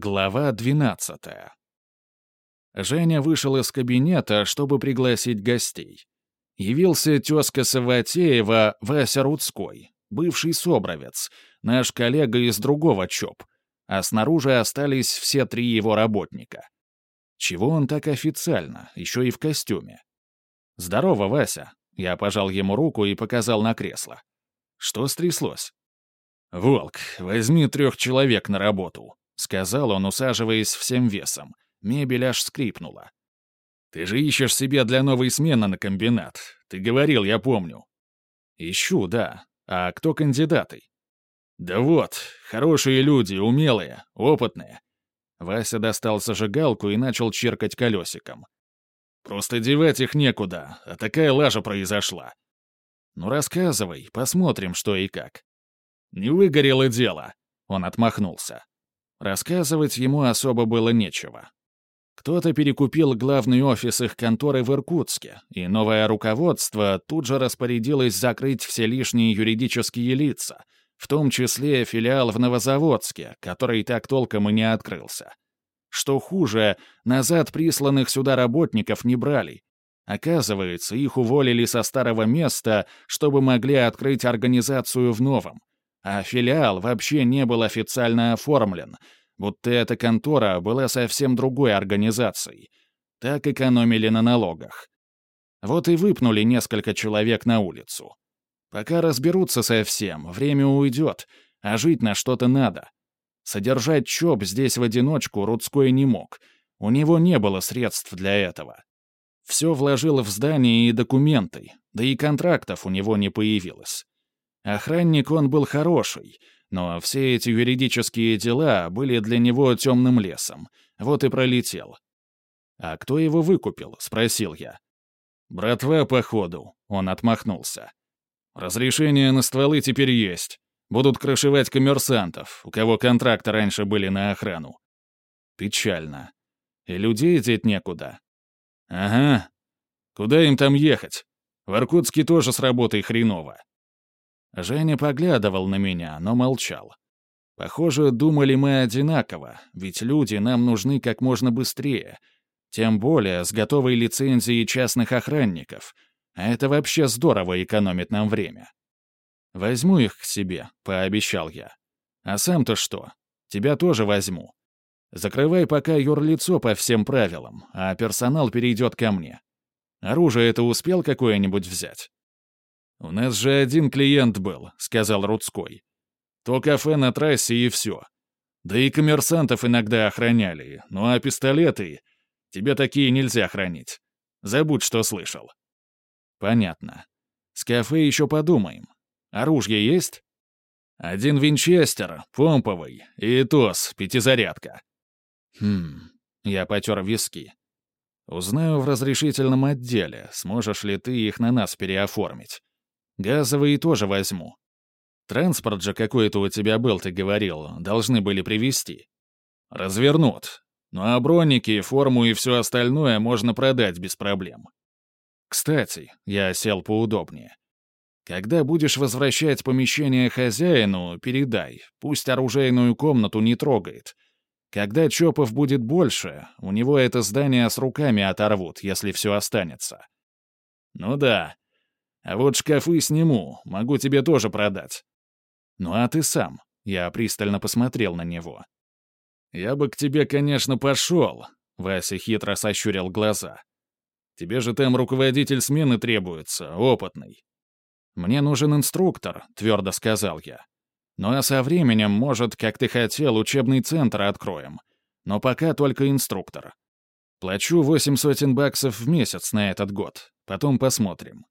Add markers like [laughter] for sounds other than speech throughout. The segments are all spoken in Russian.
Глава 12. Женя вышел из кабинета, чтобы пригласить гостей. Явился тезка Саватеева Вася Рудской, бывший собровец, наш коллега из другого ЧОП, а снаружи остались все три его работника. Чего он так официально, еще и в костюме? «Здорово, Вася!» Я пожал ему руку и показал на кресло. Что стряслось? «Волк, возьми трех человек на работу», — сказал он, усаживаясь всем весом. Мебель аж скрипнула. «Ты же ищешь себе для новой смены на комбинат. Ты говорил, я помню». «Ищу, да. А кто кандидаты?» «Да вот, хорошие люди, умелые, опытные». Вася достал зажигалку и начал черкать колесиком. «Просто девать их некуда, а такая лажа произошла». «Ну рассказывай, посмотрим, что и как». «Не выгорело дело», — он отмахнулся. Рассказывать ему особо было нечего. Кто-то перекупил главный офис их конторы в Иркутске, и новое руководство тут же распорядилось закрыть все лишние юридические лица, в том числе филиал в Новозаводске, который так толком и не открылся. Что хуже, назад присланных сюда работников не брали. Оказывается, их уволили со старого места, чтобы могли открыть организацию в новом а филиал вообще не был официально оформлен, будто эта контора была совсем другой организацией. Так экономили на налогах. Вот и выпнули несколько человек на улицу. Пока разберутся со всем, время уйдет, а жить на что-то надо. Содержать ЧОП здесь в одиночку Рудской не мог. У него не было средств для этого. Все вложил в здание и документы, да и контрактов у него не появилось. Охранник он был хороший, но все эти юридические дела были для него темным лесом. Вот и пролетел. «А кто его выкупил?» — спросил я. «Братва, походу», — он отмахнулся. «Разрешение на стволы теперь есть. Будут крышевать коммерсантов, у кого контракты раньше были на охрану». Печально. И людей деть некуда. «Ага. Куда им там ехать? В Иркутске тоже с работой хреново. Женя поглядывал на меня, но молчал. Похоже, думали мы одинаково, ведь люди нам нужны как можно быстрее. Тем более с готовой лицензией частных охранников. А это вообще здорово экономит нам время. «Возьму их к себе», — пообещал я. «А сам-то что? Тебя тоже возьму. Закрывай пока юрлицо по всем правилам, а персонал перейдет ко мне. Оружие это успел какое-нибудь взять?» «У нас же один клиент был», — сказал Рудской. «То кафе на трассе и все. Да и коммерсантов иногда охраняли, ну а пистолеты... Тебе такие нельзя хранить. Забудь, что слышал». «Понятно. С кафе еще подумаем. Оружие есть?» «Один винчестер, помповый, и ТОС, пятизарядка». «Хм...» — я потер виски. «Узнаю в разрешительном отделе, сможешь ли ты их на нас переоформить. Газовые тоже возьму. Транспорт же какой-то у тебя был, ты говорил, должны были привезти. Развернут. Ну а броники, форму и все остальное можно продать без проблем. Кстати, я сел поудобнее. Когда будешь возвращать помещение хозяину, передай, пусть оружейную комнату не трогает. Когда Чопов будет больше, у него это здание с руками оторвут, если все останется. Ну да, а вот шкафы сниму, могу тебе тоже продать. Ну а ты сам. Я пристально посмотрел на него. Я бы к тебе, конечно, пошел. Вася хитро сощурил глаза. Тебе же там руководитель смены требуется, опытный. Мне нужен инструктор, твердо сказал я. Ну а со временем, может, как ты хотел, учебный центр откроем. Но пока только инструктор. Плачу восемь сотен баксов в месяц на этот год. Потом посмотрим.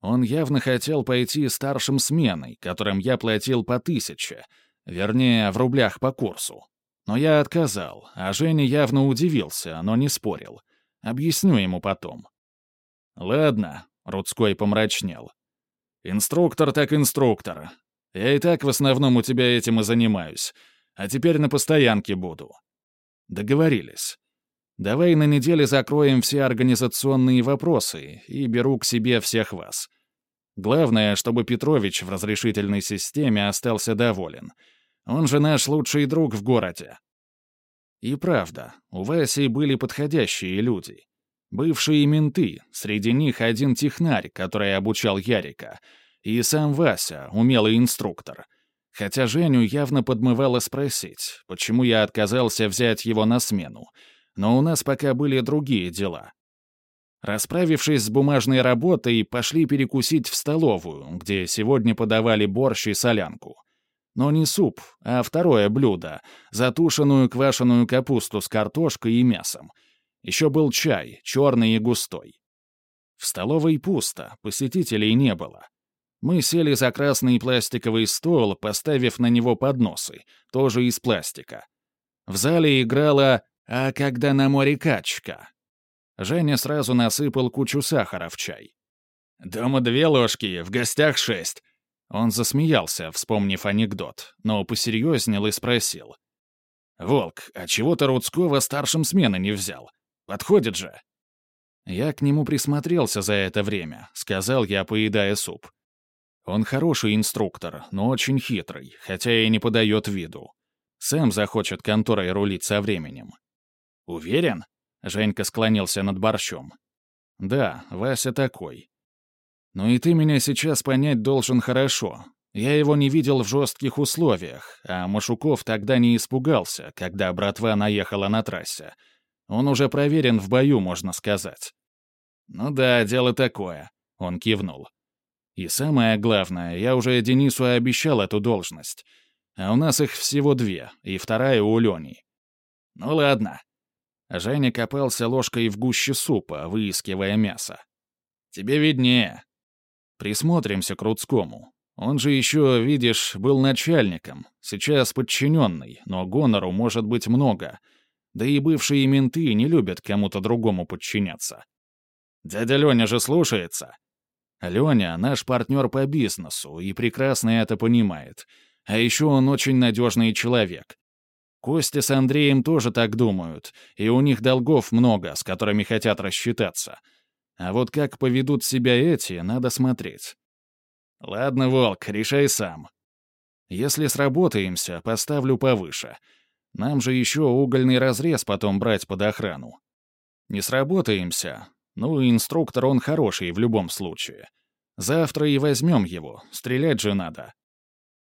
Он явно хотел пойти старшим сменой, которым я платил по тысяче, вернее, в рублях по курсу. Но я отказал, а Женя явно удивился, но не спорил. Объясню ему потом. «Ладно», — Рудской помрачнел. «Инструктор так инструктор. Я и так в основном у тебя этим и занимаюсь. А теперь на постоянке буду». Договорились. Давай на неделе закроем все организационные вопросы и беру к себе всех вас. Главное, чтобы Петрович в разрешительной системе остался доволен. Он же наш лучший друг в городе. И правда, у Васи были подходящие люди. Бывшие менты, среди них один технарь, который обучал Ярика, и сам Вася, умелый инструктор. Хотя Женю явно подмывало спросить, почему я отказался взять его на смену. Но у нас пока были другие дела. Расправившись с бумажной работой, пошли перекусить в столовую, где сегодня подавали борщ и солянку. Но не суп, а второе блюдо — затушенную квашеную капусту с картошкой и мясом. Еще был чай, черный и густой. В столовой пусто, посетителей не было. Мы сели за красный пластиковый стол, поставив на него подносы, тоже из пластика. В зале играла «А когда на море качка?» Женя сразу насыпал кучу сахара в чай. «Дома две ложки, в гостях шесть». Он засмеялся, вспомнив анекдот, но посерьезнел и спросил. «Волк, а чего ты Рудского старшим смены не взял? Подходит же». Я к нему присмотрелся за это время, сказал я, поедая суп. Он хороший инструктор, но очень хитрый, хотя и не подает виду. Сэм захочет конторой рулить со временем. Уверен? Женька склонился над борщом. «Да, Вася такой. Но и ты меня сейчас понять должен хорошо. Я его не видел в жестких условиях, а Машуков тогда не испугался, когда братва наехала на трассе. Он уже проверен в бою, можно сказать». «Ну да, дело такое», — он кивнул. «И самое главное, я уже Денису обещал эту должность. А у нас их всего две, и вторая у Лени. Ну ладно, Женя копался ложкой в гуще супа, выискивая мясо. «Тебе виднее. Присмотримся к Рудскому. Он же еще, видишь, был начальником, сейчас подчиненный, но гонору может быть много. Да и бывшие менты не любят кому-то другому подчиняться. Дядя Леня же слушается. Леня — наш партнер по бизнесу и прекрасно это понимает. А еще он очень надежный человек. Костя с Андреем тоже так думают, и у них долгов много, с которыми хотят рассчитаться. А вот как поведут себя эти, надо смотреть. Ладно, Волк, решай сам. Если сработаемся, поставлю повыше. Нам же еще угольный разрез потом брать под охрану. Не сработаемся. Ну, инструктор он хороший в любом случае. Завтра и возьмем его, стрелять же надо.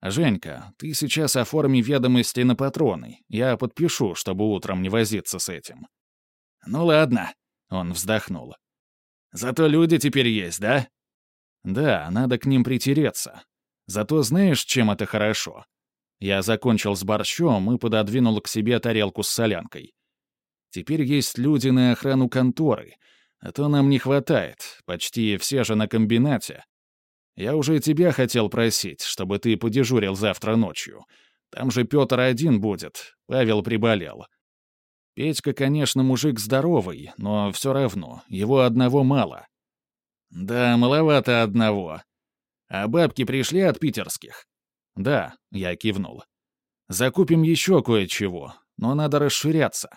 «Женька, ты сейчас оформи ведомости на патроны. Я подпишу, чтобы утром не возиться с этим». «Ну ладно», — он вздохнул. «Зато люди теперь есть, да?» «Да, надо к ним притереться. Зато знаешь, чем это хорошо?» Я закончил с борщом и пододвинул к себе тарелку с солянкой. «Теперь есть люди на охрану конторы, а то нам не хватает, почти все же на комбинате. Я уже тебя хотел просить, чтобы ты подежурил завтра ночью. Там же Петр один будет, Павел приболел. Петька, конечно, мужик здоровый, но все равно, его одного мало. Да, маловато одного. А бабки пришли от питерских? Да, я кивнул. Закупим еще кое-чего, но надо расширяться.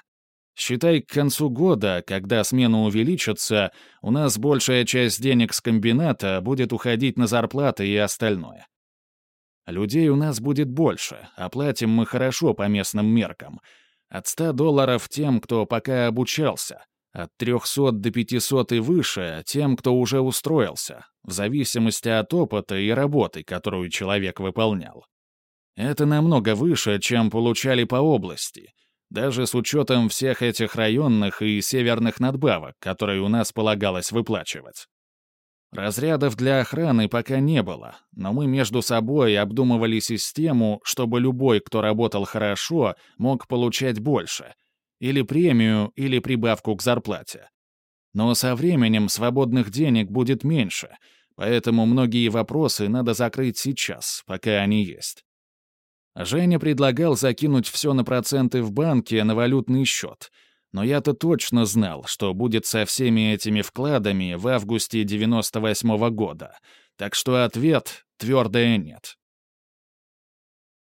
Считай, к концу года, когда смена увеличится, у нас большая часть денег с комбината будет уходить на зарплаты и остальное. Людей у нас будет больше, оплатим мы хорошо по местным меркам. От 100 долларов тем, кто пока обучался, от 300 до 500 и выше тем, кто уже устроился, в зависимости от опыта и работы, которую человек выполнял. Это намного выше, чем получали по области — даже с учетом всех этих районных и северных надбавок, которые у нас полагалось выплачивать. Разрядов для охраны пока не было, но мы между собой обдумывали систему, чтобы любой, кто работал хорошо, мог получать больше. Или премию, или прибавку к зарплате. Но со временем свободных денег будет меньше, поэтому многие вопросы надо закрыть сейчас, пока они есть. Женя предлагал закинуть все на проценты в банке на валютный счет. Но я-то точно знал, что будет со всеми этими вкладами в августе 98 -го года. Так что ответ — твердое нет.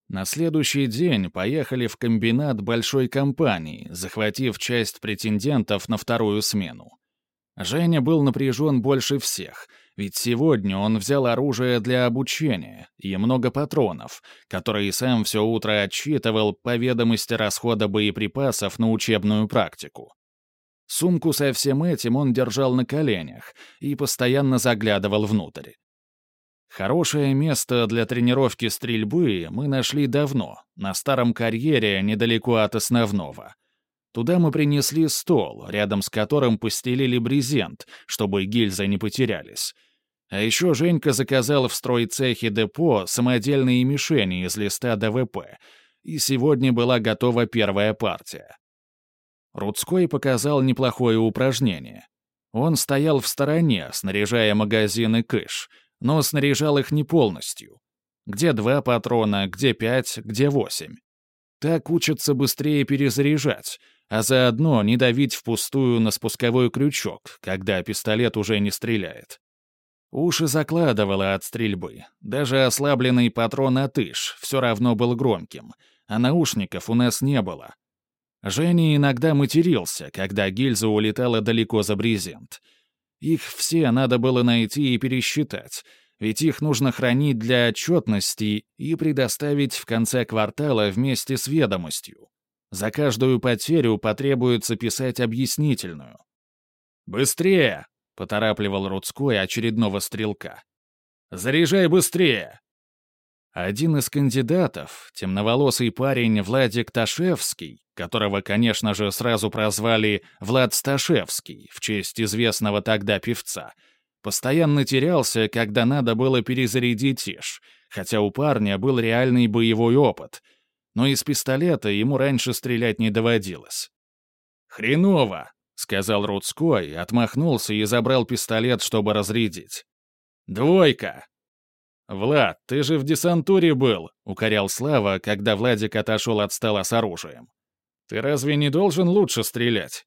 На следующий день поехали в комбинат большой компании, захватив часть претендентов на вторую смену. Женя был напряжен больше всех, Ведь сегодня он взял оружие для обучения и много патронов, которые сам все утро отчитывал по ведомости расхода боеприпасов на учебную практику. Сумку со всем этим он держал на коленях и постоянно заглядывал внутрь. Хорошее место для тренировки стрельбы мы нашли давно, на старом карьере недалеко от основного. Туда мы принесли стол, рядом с которым постелили брезент, чтобы гильзы не потерялись. А еще Женька заказал в стройцехе депо самодельные мишени из листа ДВП, и сегодня была готова первая партия. Рудской показал неплохое упражнение. Он стоял в стороне, снаряжая магазины кыш — но снаряжал их не полностью. Где два патрона, где пять, где восемь. Так учатся быстрее перезаряжать, а заодно не давить впустую на спусковой крючок, когда пистолет уже не стреляет. Уши закладывало от стрельбы. Даже ослабленный патрон от иш все равно был громким, а наушников у нас не было. Женя иногда матерился, когда гильза улетала далеко за брезент — их все надо было найти и пересчитать, ведь их нужно хранить для отчетности и предоставить в конце квартала вместе с ведомостью. За каждую потерю потребуется писать объяснительную. «Быстрее!» — поторапливал Рудской очередного стрелка. «Заряжай быстрее!» Один из кандидатов, темноволосый парень Владик Ташевский, которого, конечно же, сразу прозвали Влад Сташевский в честь известного тогда певца, постоянно терялся, когда надо было перезарядить иш, хотя у парня был реальный боевой опыт, но из пистолета ему раньше стрелять не доводилось. «Хреново!» — сказал Рудской, отмахнулся и забрал пистолет, чтобы разрядить. «Двойка!» «Влад, ты же в десантуре был», — укорял Слава, когда Владик отошел от стола с оружием. «Ты разве не должен лучше стрелять?»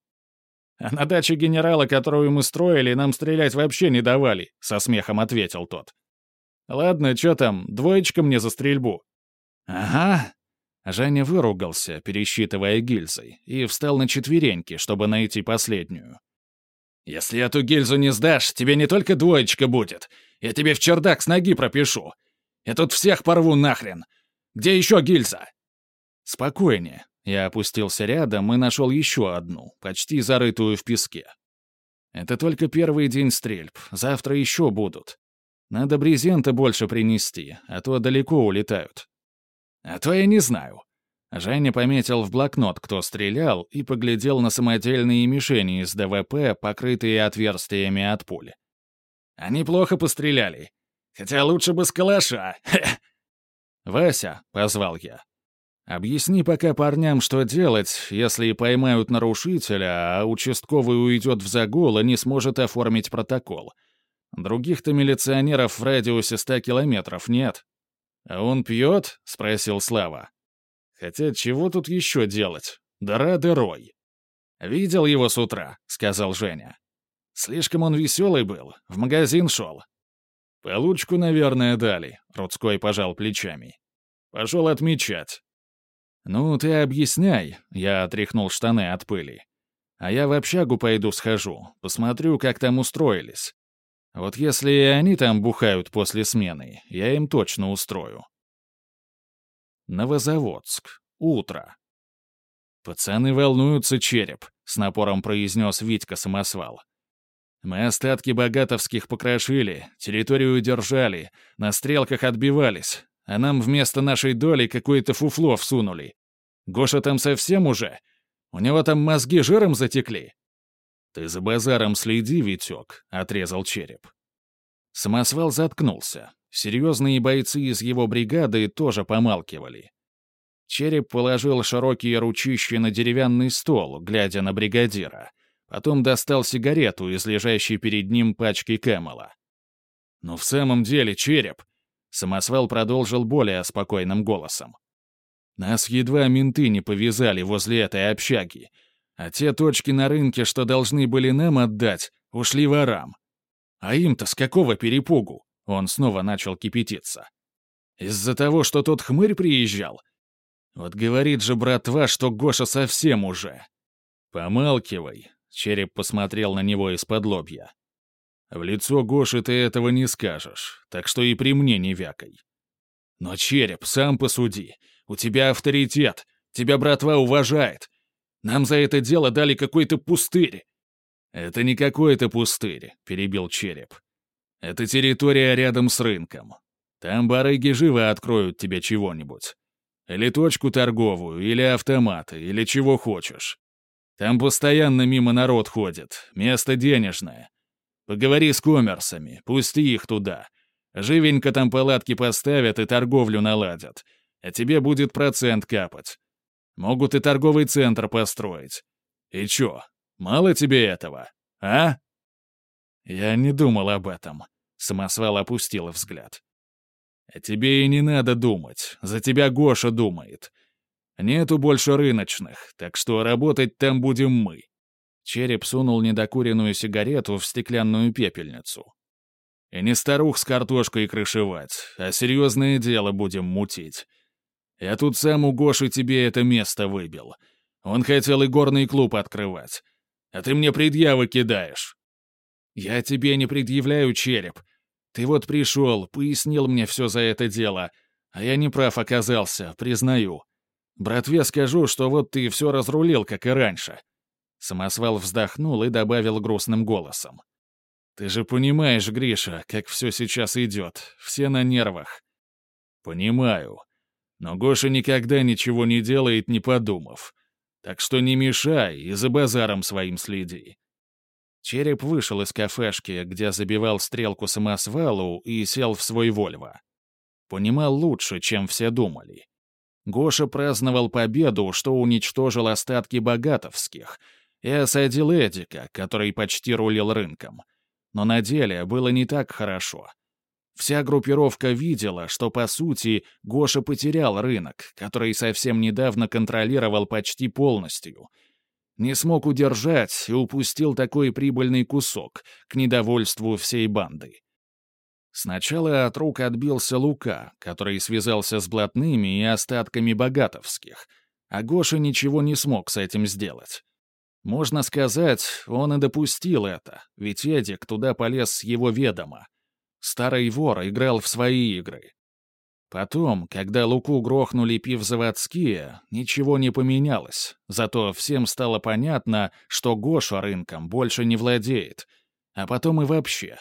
«А на даче генерала, которую мы строили, нам стрелять вообще не давали», — со смехом ответил тот. «Ладно, что там, двоечка мне за стрельбу». «Ага». Женя выругался, пересчитывая гильзы, и встал на четвереньки, чтобы найти последнюю. «Если эту гильзу не сдашь, тебе не только двоечка будет, я тебе в чердак с ноги пропишу. Я тут всех порву нахрен. Где еще гильза?» «Спокойнее». Я опустился рядом и нашел еще одну, почти зарытую в песке. «Это только первый день стрельб. Завтра еще будут. Надо брезента больше принести, а то далеко улетают». «А то я не знаю». Женя пометил в блокнот, кто стрелял, и поглядел на самодельные мишени из ДВП, покрытые отверстиями от пули. Они плохо постреляли. Хотя лучше бы с калаша. [laughs] «Вася», — позвал я, — «объясни пока парням, что делать, если поймают нарушителя, а участковый уйдет в загул и не сможет оформить протокол. Других-то милиционеров в радиусе ста километров нет». «А он пьет?» — спросил Слава. «Хотя чего тут еще делать? Дыра дырой». «Видел его с утра», — сказал Женя. Слишком он веселый был, в магазин шел. Получку, наверное, дали, Рудской пожал плечами. Пошел отмечать. «Ну, ты объясняй», — я отряхнул штаны от пыли. «А я в общагу пойду схожу, посмотрю, как там устроились. Вот если и они там бухают после смены, я им точно устрою». Новозаводск. Утро. «Пацаны волнуются, череп», — с напором произнес Витька Самосвал. Мы остатки богатовских покрошили, территорию держали, на стрелках отбивались, а нам вместо нашей доли какое-то фуфло всунули. Гоша там совсем уже? У него там мозги жиром затекли?» «Ты за базаром следи, Витек», — отрезал череп. Самосвал заткнулся. Серьезные бойцы из его бригады тоже помалкивали. Череп положил широкие ручища на деревянный стол, глядя на бригадира, Потом достал сигарету из лежащей перед ним пачки Кэмела. «Но в самом деле, череп!» Самосвал продолжил более спокойным голосом. «Нас едва менты не повязали возле этой общаги, а те точки на рынке, что должны были нам отдать, ушли ворам. А им-то с какого перепугу?» Он снова начал кипятиться. «Из-за того, что тот хмырь приезжал? Вот говорит же братва, что Гоша совсем уже. Помалкивай, Череп посмотрел на него из-под лобья. В лицо Гоши ты этого не скажешь, так что и при мне не вякай. Но, Череп, сам посуди. У тебя авторитет. Тебя братва уважает. Нам за это дело дали какой-то пустырь. Это не какой-то пустырь, перебил Череп. Это территория рядом с рынком. Там барыги живо откроют тебе чего-нибудь. Или точку торговую, или автоматы, или чего хочешь. Там постоянно мимо народ ходит, место денежное. Поговори с коммерсами, пусти их туда. Живенько там палатки поставят и торговлю наладят. А тебе будет процент капать. Могут и торговый центр построить. И чё, мало тебе этого, а? Я не думал об этом. Самосвал опустил взгляд. А тебе и не надо думать, за тебя Гоша думает. Нету больше рыночных, так что работать там будем мы. Череп сунул недокуренную сигарету в стеклянную пепельницу. И не старух с картошкой крышевать, а серьезное дело будем мутить. Я тут сам у Гоши тебе это место выбил. Он хотел и горный клуб открывать. А ты мне предъявы кидаешь. Я тебе не предъявляю, череп. Ты вот пришел, пояснил мне все за это дело, а я не прав оказался, признаю. Братве скажу, что вот ты все разрулил, как и раньше. Самосвал вздохнул и добавил грустным голосом. «Ты же понимаешь, Гриша, как все сейчас идет. Все на нервах». «Понимаю. Но Гоша никогда ничего не делает, не подумав. Так что не мешай и за базаром своим следи». Череп вышел из кафешки, где забивал стрелку самосвалу, и сел в свой Вольво. Понимал лучше, чем все думали. Гоша праздновал победу, что уничтожил остатки богатовских, и осадил Эдика, который почти рулил рынком — но на деле было не так хорошо. Вся группировка видела, что, по сути, Гоша потерял рынок, который совсем недавно контролировал почти полностью. Не смог удержать и упустил такой прибыльный кусок, к недовольству всей банды. Сначала от рук отбился Лука, который связался с блатными и остатками богатовских, а Гоша ничего не смог с этим сделать. Можно сказать, он и допустил это, ведь Эдик туда полез с его ведома. Старый вор играл в свои игры. Потом, когда Луку грохнули пивзаводские, ничего не поменялось, зато всем стало понятно, что Гоша рынком больше не владеет. А потом и вообще.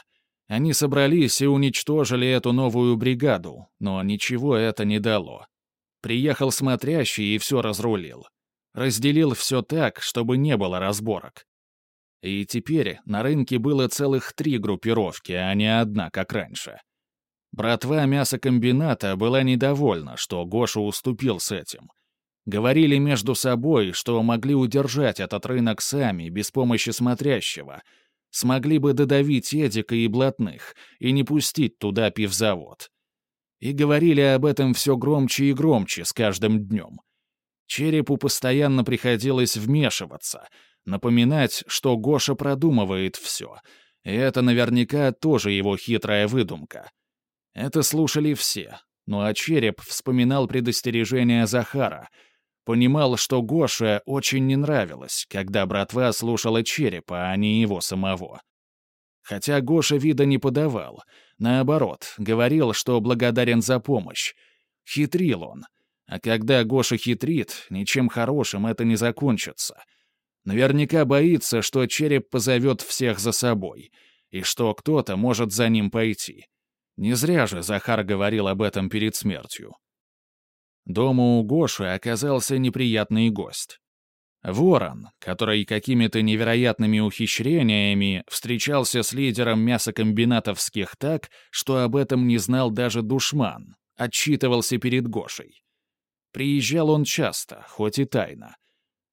Они собрались и уничтожили эту новую бригаду, но ничего это не дало. Приехал смотрящий и все разрулил разделил все так, чтобы не было разборок. И теперь на рынке было целых три группировки, а не одна, как раньше. Братва мясокомбината была недовольна, что Гоша уступил с этим. Говорили между собой, что могли удержать этот рынок сами, без помощи смотрящего. Смогли бы додавить Эдика и блатных, и не пустить туда пивзавод. И говорили об этом все громче и громче с каждым днем. Черепу постоянно приходилось вмешиваться, напоминать, что Гоша продумывает все. И это наверняка тоже его хитрая выдумка. Это слушали все. Ну а Череп вспоминал предостережение Захара. Понимал, что Гоше очень не нравилось, когда братва слушала Черепа, а не его самого. Хотя Гоша вида не подавал. Наоборот, говорил, что благодарен за помощь. Хитрил он — а когда Гоша хитрит, ничем хорошим это не закончится. Наверняка боится, что череп позовет всех за собой, и что кто-то может за ним пойти. Не зря же Захар говорил об этом перед смертью. Дома у Гоши оказался неприятный гость. Ворон, который какими-то невероятными ухищрениями встречался с лидером мясокомбинатовских так, что об этом не знал даже душман, отчитывался перед Гошей. Приезжал он часто, хоть и тайно.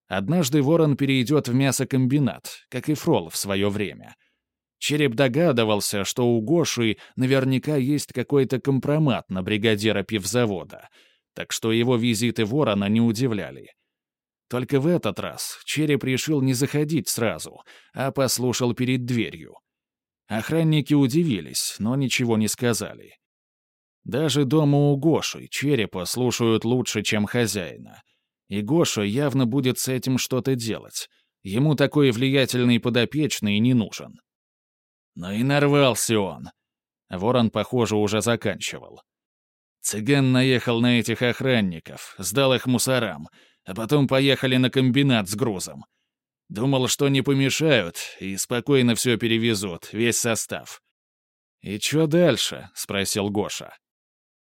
Однажды ворон перейдет в мясокомбинат, как и Фрол в свое время. Череп догадывался, что у Гоши наверняка есть какой-то компромат на бригадира пивзавода, так что его визиты ворона не удивляли. Только в этот раз Череп решил не заходить сразу, а послушал перед дверью. Охранники удивились, но ничего не сказали. Даже дома у Гоши черепа слушают лучше, чем хозяина. И Гоша явно будет с этим что-то делать. Ему такой влиятельный подопечный не нужен. Но и нарвался он. Ворон, похоже, уже заканчивал. Цыган наехал на этих охранников, сдал их мусорам, а потом поехали на комбинат с грузом. Думал, что не помешают, и спокойно все перевезут, весь состав. «И что дальше?» — спросил Гоша.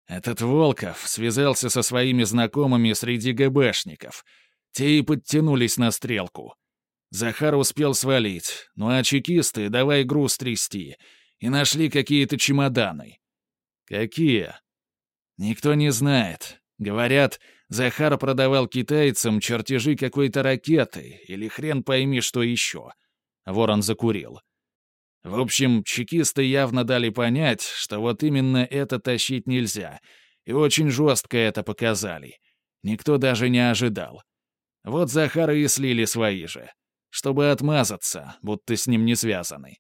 Этот Волков связался со своими знакомыми среди ГБшников. Те и подтянулись на стрелку. Захар успел свалить, ну а чекисты давай груз трясти. И нашли какие-то чемоданы. Какие? Никто не знает. Говорят, Захар продавал китайцам чертежи какой-то ракеты или хрен пойми что еще. Ворон закурил. В общем, чекисты явно дали понять, что вот именно это тащить нельзя, и очень жестко это показали. Никто даже не ожидал. Вот Захара и слили свои же, чтобы отмазаться, будто с ним не связаны.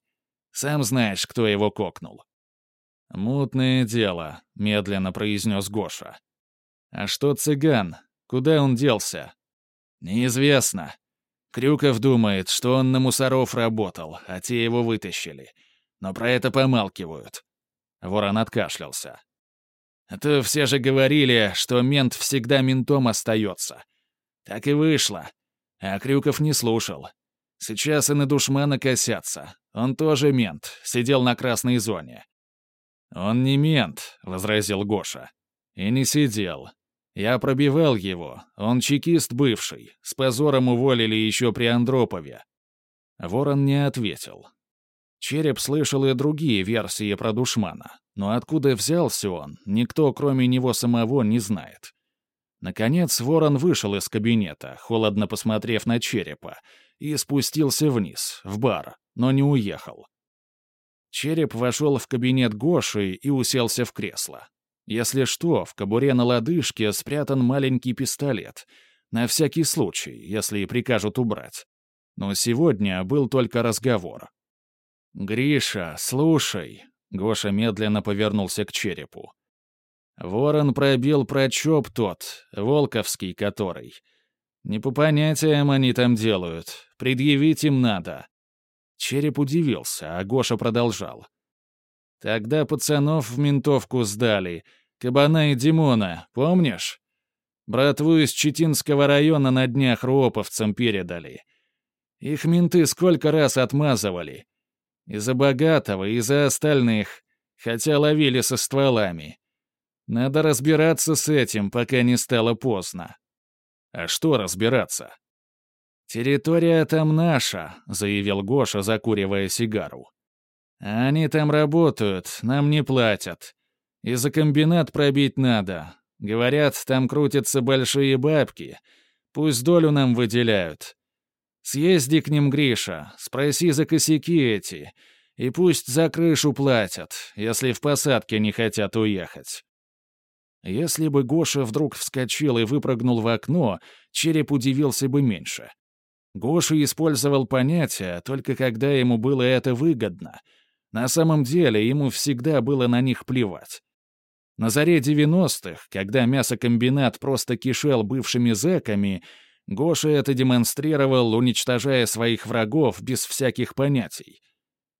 Сам знаешь, кто его кокнул. «Мутное дело», — медленно произнес Гоша. «А что цыган? Куда он делся?» «Неизвестно. Крюков думает, что он на мусоров работал, а те его вытащили. Но про это помалкивают». Ворон откашлялся. «Это все же говорили, что мент всегда ментом остается. Так и вышло. А Крюков не слушал. Сейчас и на душмана косятся. Он тоже мент, сидел на красной зоне. «Он не мент», — возразил Гоша. «И не сидел. Я пробивал его. Он чекист бывший. С позором уволили еще при Андропове». Ворон не ответил. Череп слышал и другие версии про душмана, но откуда взялся он, никто, кроме него самого, не знает. Наконец Ворон вышел из кабинета, холодно посмотрев на черепа, и спустился вниз, в бар, но не уехал. Череп вошел в кабинет Гоши и уселся в кресло. Если что, в кобуре на лодыжке спрятан маленький пистолет. На всякий случай, если прикажут убрать. Но сегодня был только разговор. «Гриша, слушай», — Гоша медленно повернулся к черепу. «Ворон пробил прочоп тот, Волковский который. Не по понятиям они там делают, предъявить им надо. Череп удивился, а Гоша продолжал. «Тогда пацанов в ментовку сдали. Кабана и Димона, помнишь? Братву из Читинского района на днях руоповцам передали. Их менты сколько раз отмазывали. И за богатого, и за остальных, хотя ловили со стволами. Надо разбираться с этим, пока не стало поздно». «А что разбираться?» «Территория там наша», — заявил Гоша, закуривая сигару. «Они там работают, нам не платят. И за комбинат пробить надо. Говорят, там крутятся большие бабки. Пусть долю нам выделяют. Съезди к ним, Гриша, спроси за косяки эти, и пусть за крышу платят, если в посадке не хотят уехать». Если бы Гоша вдруг вскочил и выпрыгнул в окно, череп удивился бы меньше. Гоша использовал понятия только когда ему было это выгодно. На самом деле ему всегда было на них плевать. На заре 90-х, когда мясокомбинат просто кишел бывшими зэками, Гоша это демонстрировал, уничтожая своих врагов без всяких понятий.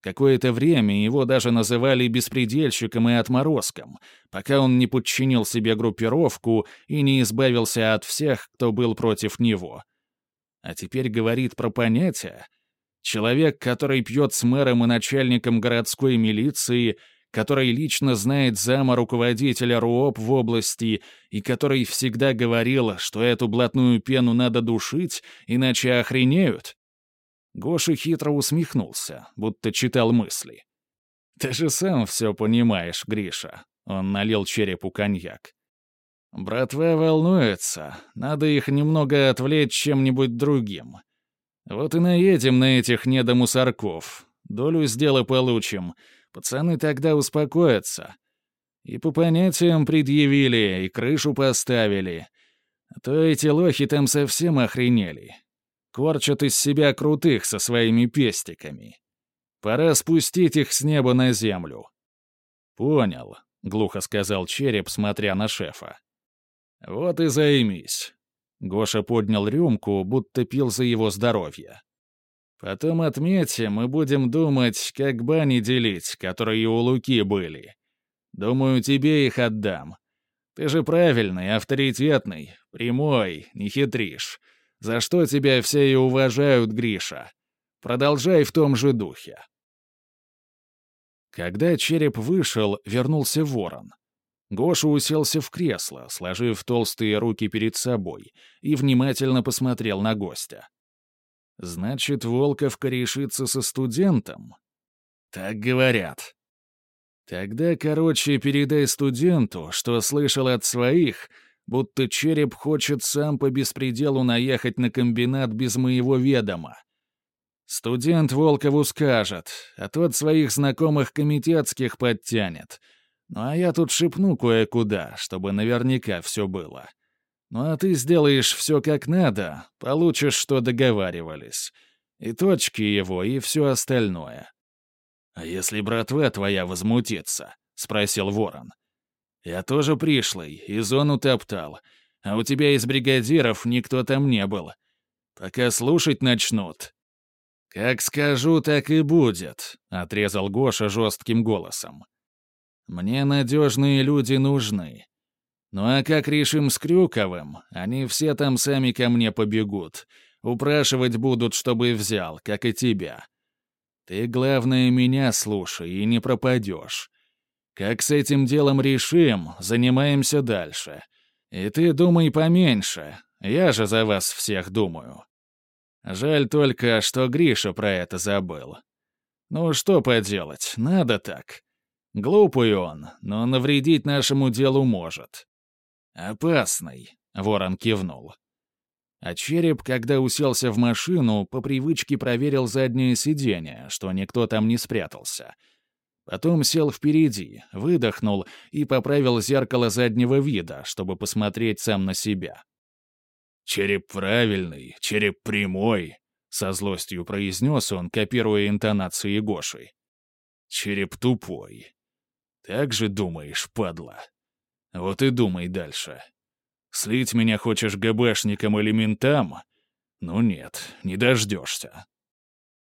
Какое-то время его даже называли беспредельщиком и отморозком, пока он не подчинил себе группировку и не избавился от всех, кто был против него — а теперь говорит про понятия. Человек, который пьет с мэром и начальником городской милиции, который лично знает зама руководителя РУОП в области и который всегда говорил, что эту блатную пену надо душить, иначе охренеют. Гоша хитро усмехнулся, будто читал мысли. «Ты же сам все понимаешь, Гриша», — он налил черепу коньяк. Братва волнуется, надо их немного отвлечь чем-нибудь другим. Вот и наедем на этих недомусорков. Долю с дела получим. Пацаны тогда успокоятся. И по понятиям предъявили, и крышу поставили. А то эти лохи там совсем охренели. Корчат из себя крутых со своими пестиками. Пора спустить их с неба на землю. «Понял», — глухо сказал череп, смотря на шефа. «Вот и займись». Гоша поднял рюмку, будто пил за его здоровье. Потом отметим и будем думать, как бани делить, которые у Луки были. Думаю, тебе их отдам. Ты же правильный, авторитетный, прямой, не хитришь. За что тебя все и уважают, Гриша. Продолжай в том же духе. Когда череп вышел, вернулся ворон. Гоша уселся в кресло, сложив толстые руки перед собой, и внимательно посмотрел на гостя. «Значит, Волков корешится со студентом?» «Так говорят». «Тогда, короче, передай студенту, что слышал от своих, будто череп хочет сам по беспределу наехать на комбинат без моего ведома. Студент Волкову скажет, а тот своих знакомых комитетских подтянет. Ну а я тут шепну кое-куда, чтобы наверняка все было. Ну а ты сделаешь все как надо, получишь, что договаривались. И точки его, и все остальное. «А если братва твоя возмутится?» — спросил ворон. «Я тоже пришлый, и зону топтал, а у тебя из бригадиров никто там не был. Пока слушать начнут, «Как скажу, так и будет», — отрезал Гоша жестким голосом. «Мне надежные люди нужны. Ну а как решим с Крюковым, они все там сами ко мне побегут. Упрашивать будут, чтобы взял, как и тебя. Ты, главное, меня слушай и не пропадешь. Как с этим делом решим, занимаемся дальше. И ты думай поменьше, я же за вас всех думаю». Жаль только, что Гриша про это забыл. Ну что поделать, надо так. Глупый он, но навредить нашему делу может. Опасный, ворон кивнул. А череп, когда уселся в машину, по привычке проверил заднее сиденье, что никто там не спрятался. Потом сел впереди, выдохнул и поправил зеркало заднего вида, чтобы посмотреть сам на себя. «Череп правильный, череп прямой», — со злостью произнес он, копируя интонации Гоши. «Череп тупой. Так же думаешь, падла? Вот и думай дальше. Слить меня хочешь ГБшникам или ментам? Ну нет, не дождешься.